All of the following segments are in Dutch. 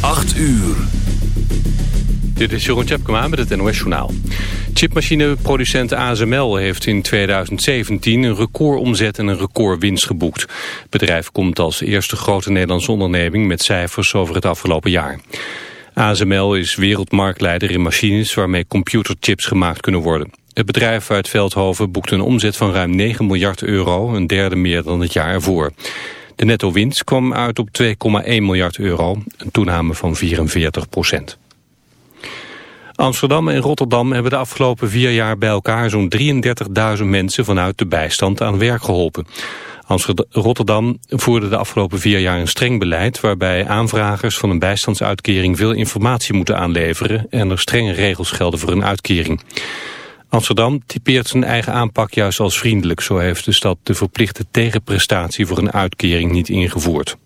8 uur. Dit is Jeroen Tjepkema met het NOS Journaal. Chipmachineproducent ASML heeft in 2017 een recordomzet en een recordwinst geboekt. Het bedrijf komt als eerste grote Nederlandse onderneming met cijfers over het afgelopen jaar. ASML is wereldmarktleider in machines waarmee computerchips gemaakt kunnen worden. Het bedrijf uit Veldhoven boekt een omzet van ruim 9 miljard euro, een derde meer dan het jaar ervoor. De netto-winst kwam uit op 2,1 miljard euro, een toename van 44 procent. Amsterdam en Rotterdam hebben de afgelopen vier jaar bij elkaar zo'n 33.000 mensen vanuit de bijstand aan werk geholpen. Rotterdam voerde de afgelopen vier jaar een streng beleid waarbij aanvragers van een bijstandsuitkering veel informatie moeten aanleveren en er strenge regels gelden voor een uitkering. Amsterdam typeert zijn eigen aanpak juist als vriendelijk. Zo heeft de stad de verplichte tegenprestatie voor een uitkering niet ingevoerd.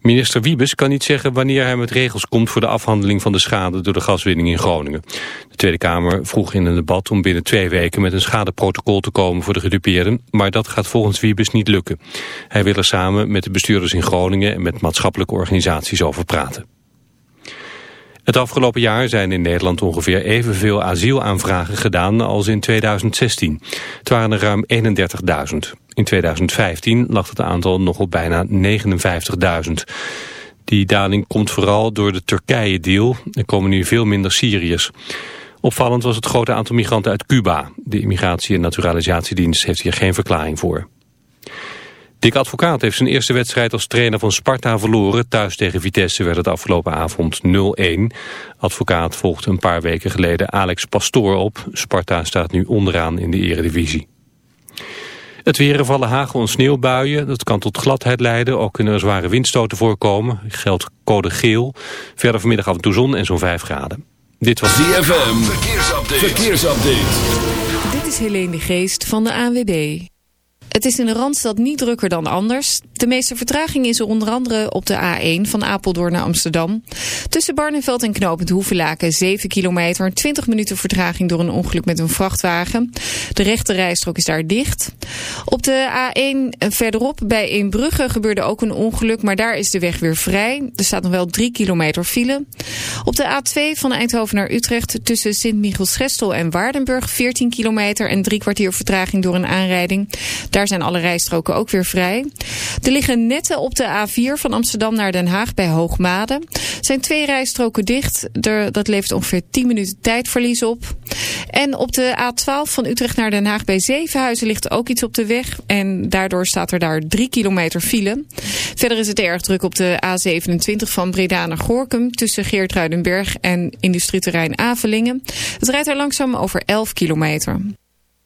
Minister Wiebes kan niet zeggen wanneer hij met regels komt voor de afhandeling van de schade door de gaswinning in Groningen. De Tweede Kamer vroeg in een debat om binnen twee weken met een schadeprotocol te komen voor de gedupeerden, maar dat gaat volgens Wiebes niet lukken. Hij wil er samen met de bestuurders in Groningen en met maatschappelijke organisaties over praten. Het afgelopen jaar zijn in Nederland ongeveer evenveel asielaanvragen gedaan als in 2016. Het waren er ruim 31.000. In 2015 lag het aantal nog op bijna 59.000. Die daling komt vooral door de Turkije-deal. Er komen nu veel minder Syriërs. Opvallend was het grote aantal migranten uit Cuba. De Immigratie- en Naturalisatiedienst heeft hier geen verklaring voor. Dick Advocaat heeft zijn eerste wedstrijd als trainer van Sparta verloren. Thuis tegen Vitesse werd het afgelopen avond 0-1. Advocaat volgde een paar weken geleden Alex Pastoor op. Sparta staat nu onderaan in de eredivisie. Het weer vallen hagel- en sneeuwbuien. Dat kan tot gladheid leiden. Ook kunnen er zware windstoten voorkomen. Geldt code geel. Verder vanmiddag af en toe zon en zo'n 5 graden. Dit was DFM. Verkeersupdate. Verkeersupdate. Dit is Helene de Geest van de ANWB. Het is in de Randstad niet drukker dan anders. De meeste vertraging is er onder andere op de A1 van Apeldoorn naar Amsterdam. Tussen Barneveld en Knopend Hoevelaken 7 kilometer, 20 minuten vertraging door een ongeluk met een vrachtwagen. De rechte rijstrook is daar dicht. Op de A1 verderop bij Eembrugge gebeurde ook een ongeluk, maar daar is de weg weer vrij. Er staat nog wel 3 kilometer file. Op de A2 van Eindhoven naar Utrecht tussen Sint-Michiels-Gestel en Waardenburg 14 kilometer en drie kwartier vertraging door een aanrijding. Daar daar zijn alle rijstroken ook weer vrij. Er liggen netten op de A4 van Amsterdam naar Den Haag bij Hoogmade. zijn twee rijstroken dicht. Dat levert ongeveer 10 minuten tijdverlies op. En op de A12 van Utrecht naar Den Haag bij Zevenhuizen ligt ook iets op de weg. En daardoor staat er daar 3 kilometer file. Verder is het erg druk op de A27 van Breda naar Gorkum... tussen Geertruidenberg en industrieterrein Avelingen. Het rijdt er langzaam over 11 kilometer.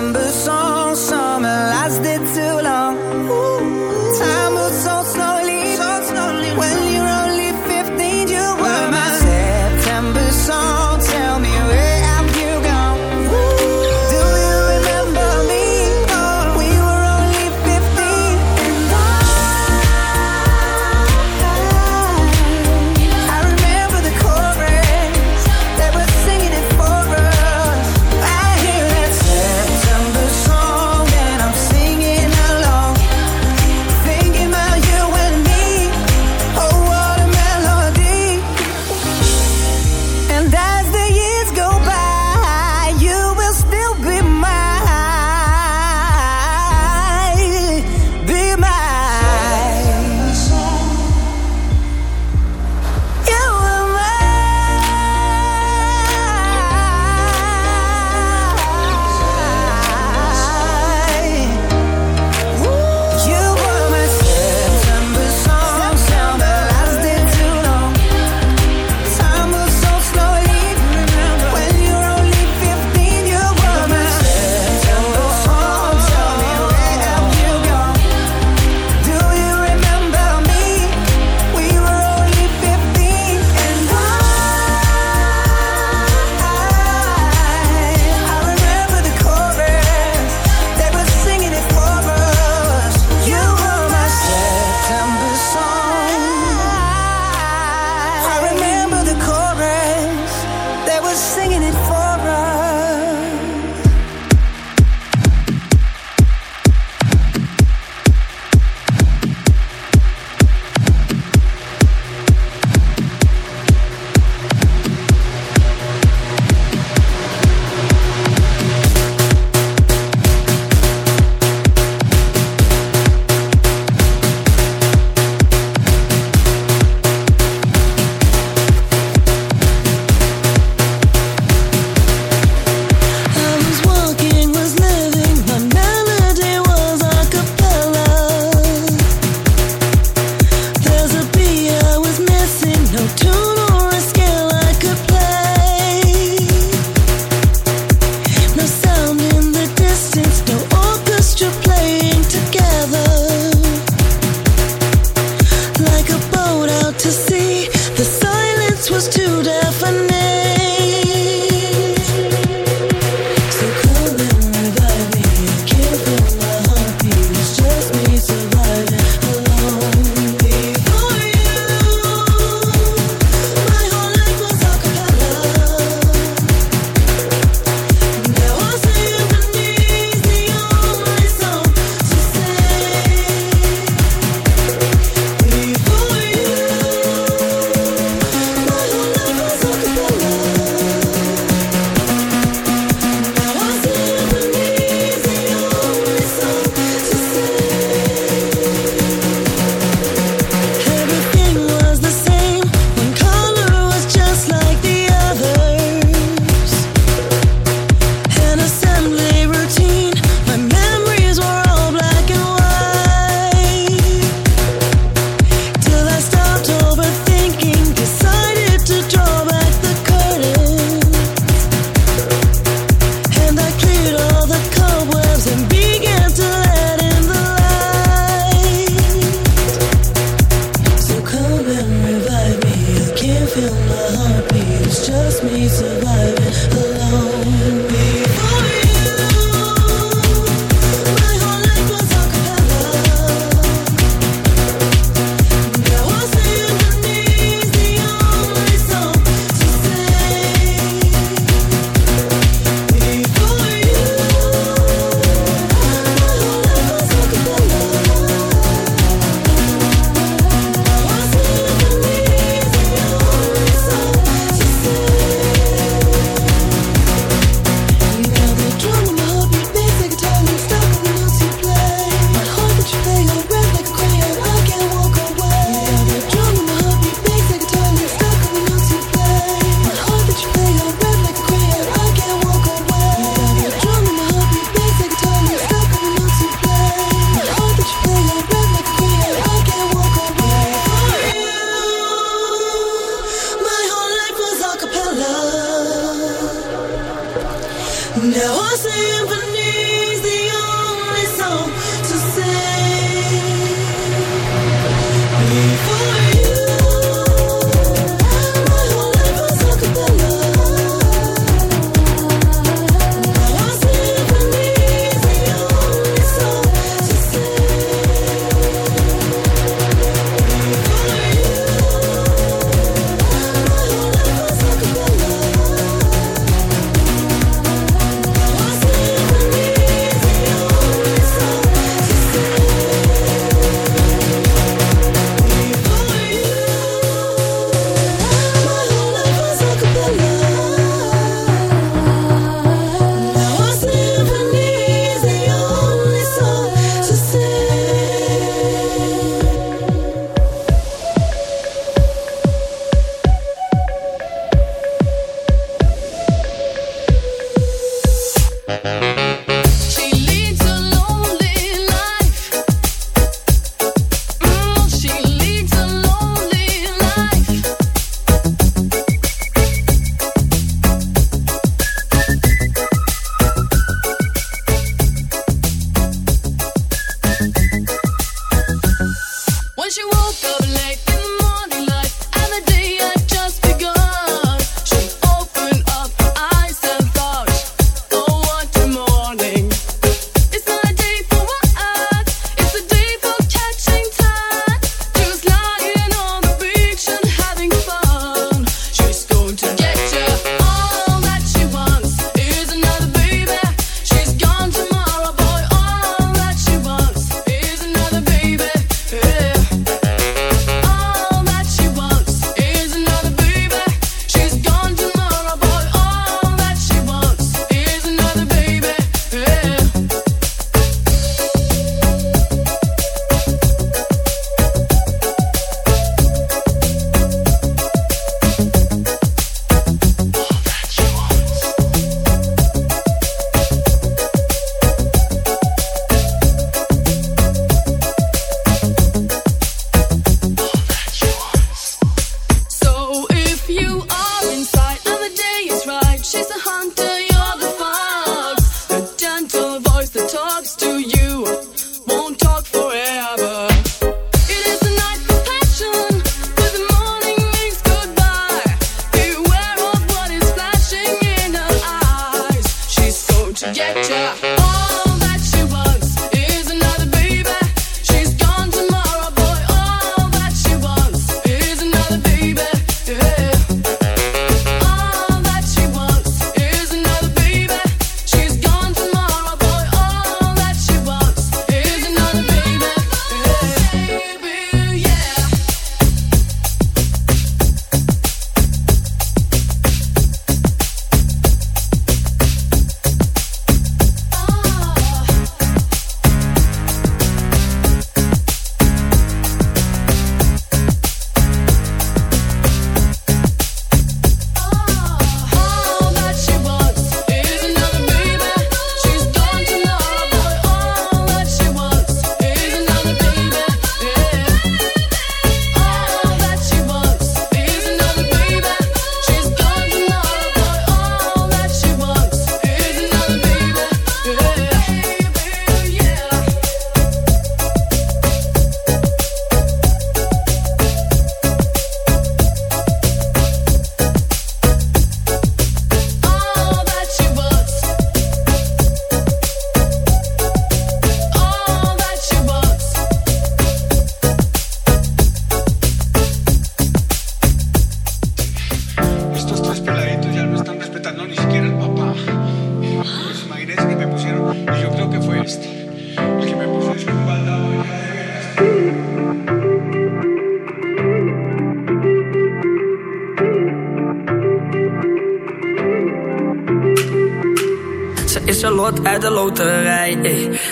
remember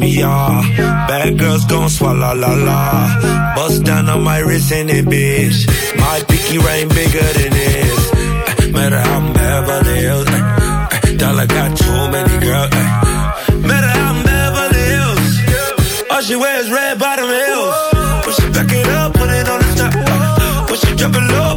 shimmy, yeah. Bad girls gon' swallow la la. Bust down on my wrist and it, bitch. My pinky ring bigger than this. Eh, Matter how I'm Beverly Hills. eh, eh, Dollar got too many girls. Matter how I'm Beverly Hills. All she wears red bottom heels. When she back it up, put it on the top. When she drop it low,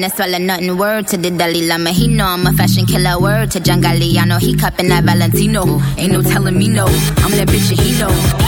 No swallow nothing. Word to the Dalai Lama, he know I'm a fashion killer. Word to John Galliano, he cupping that Valentino. Ain't no telling me no, I'm that bitch he know.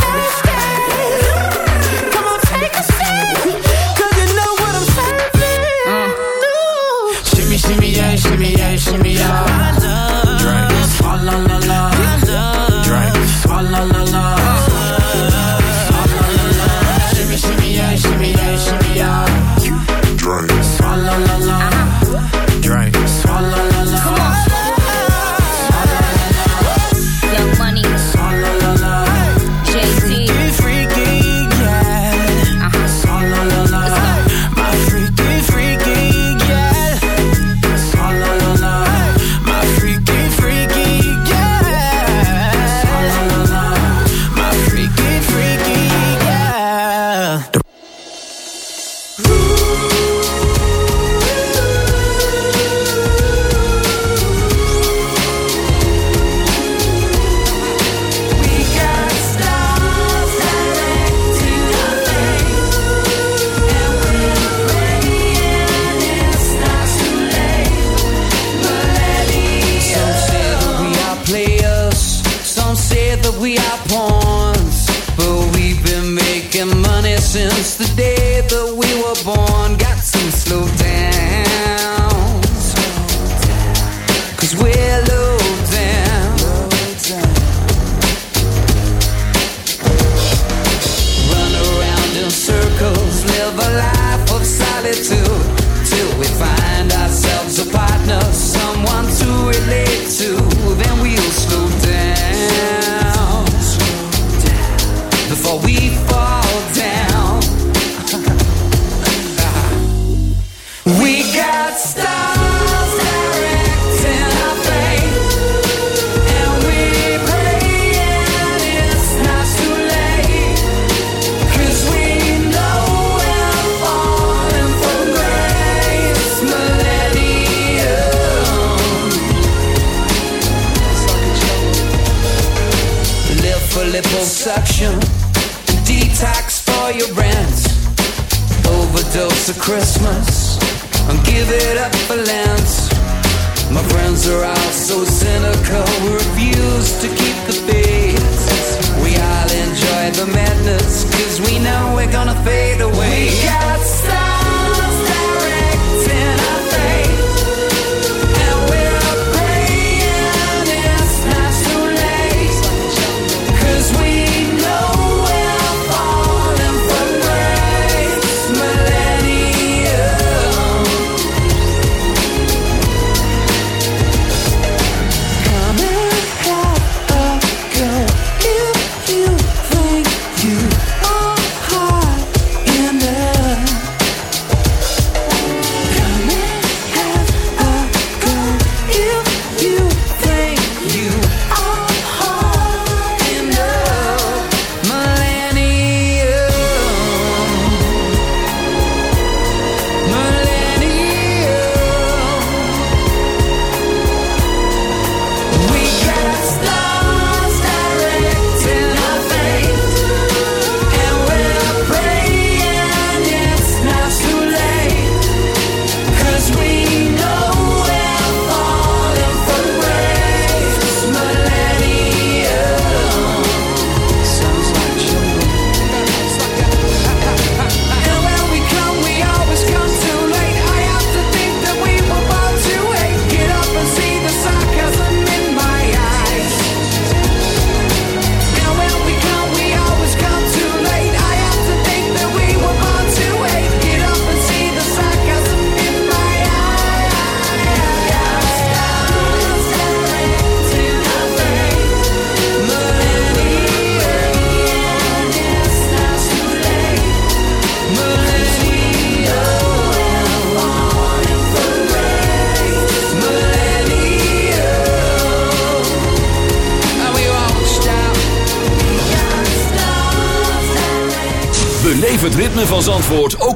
Shimmy, shimmy, yeah, shimmy, yeah, shimmy, yeah. Drink, swalla la la. Drink,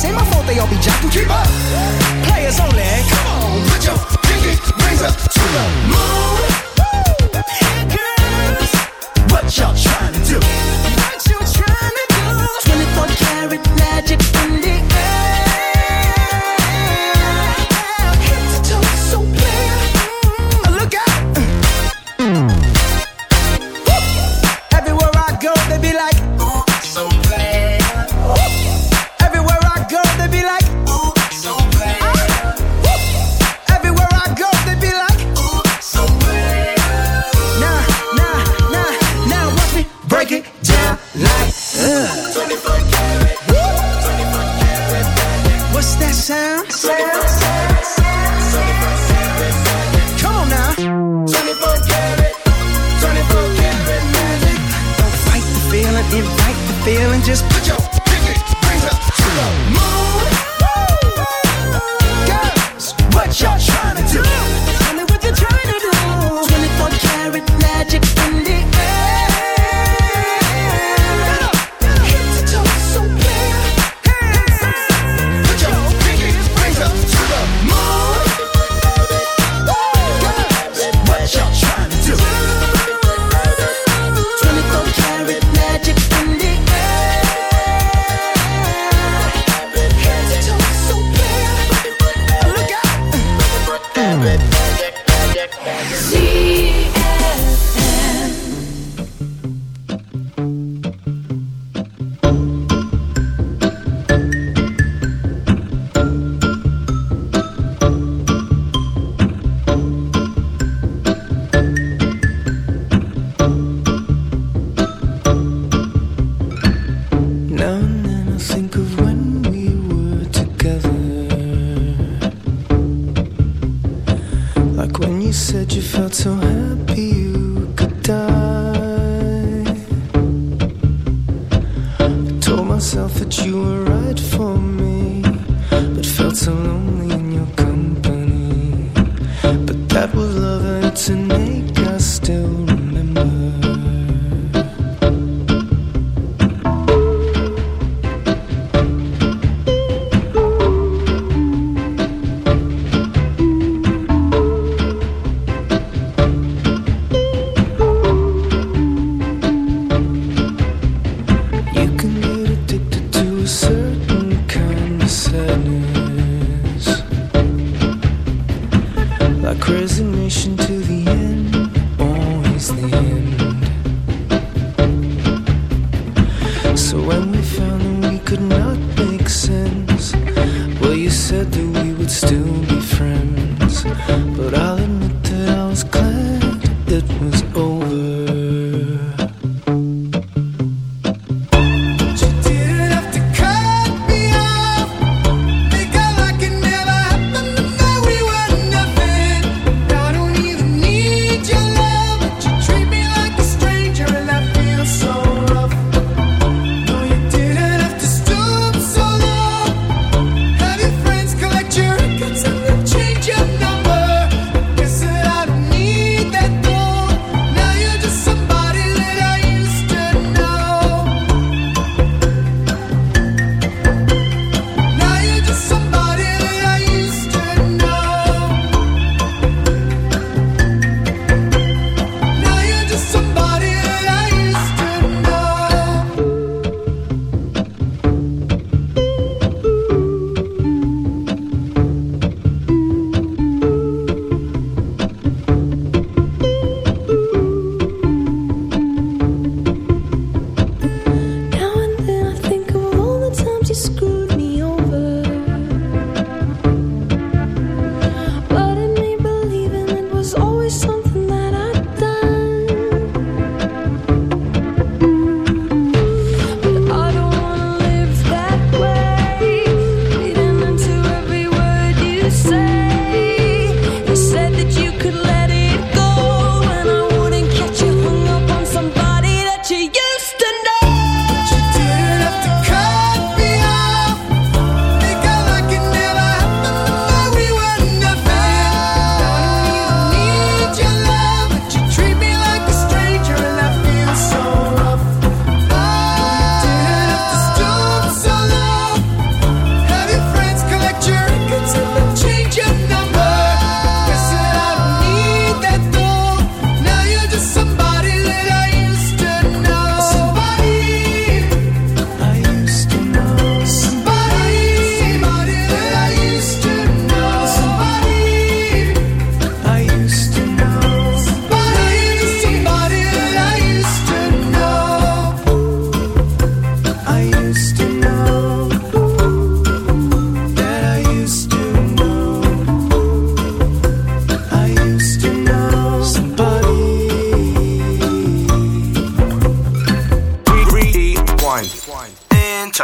This ain't my fault they all be jocking. Keep up. Players only. Come on, put your pinky raise up to the moon. Girls, what y'all trying to do?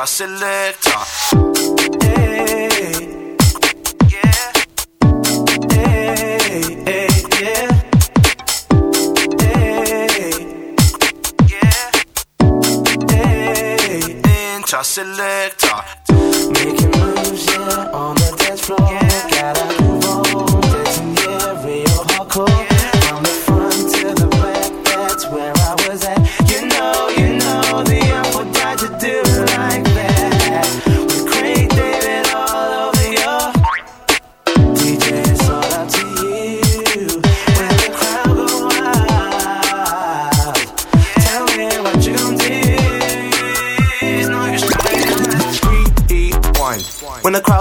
a selector. Inch selector. Making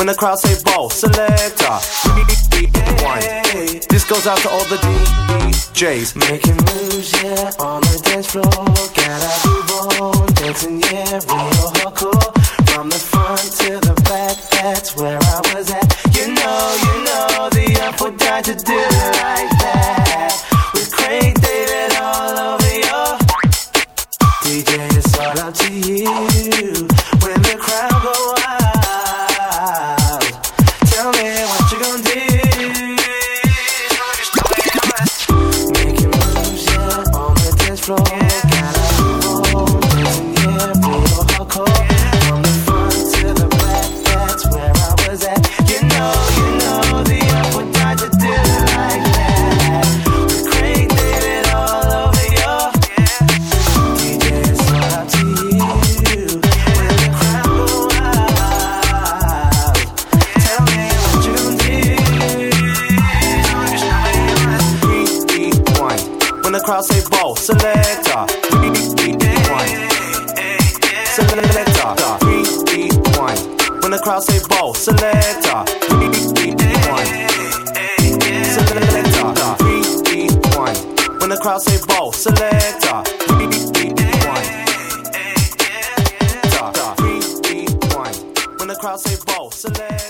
When the crowd say ball, selector. This goes out to all the DJs. Making moves, yeah, on the dance floor. Gotta move on, dancing, yeah, real hardcore. From the front to the back, that's where I was at. You know, you know, the up would die to do like Say ball. Selector. When the crowd say ball. Selector. When the crowd say ball. Selector.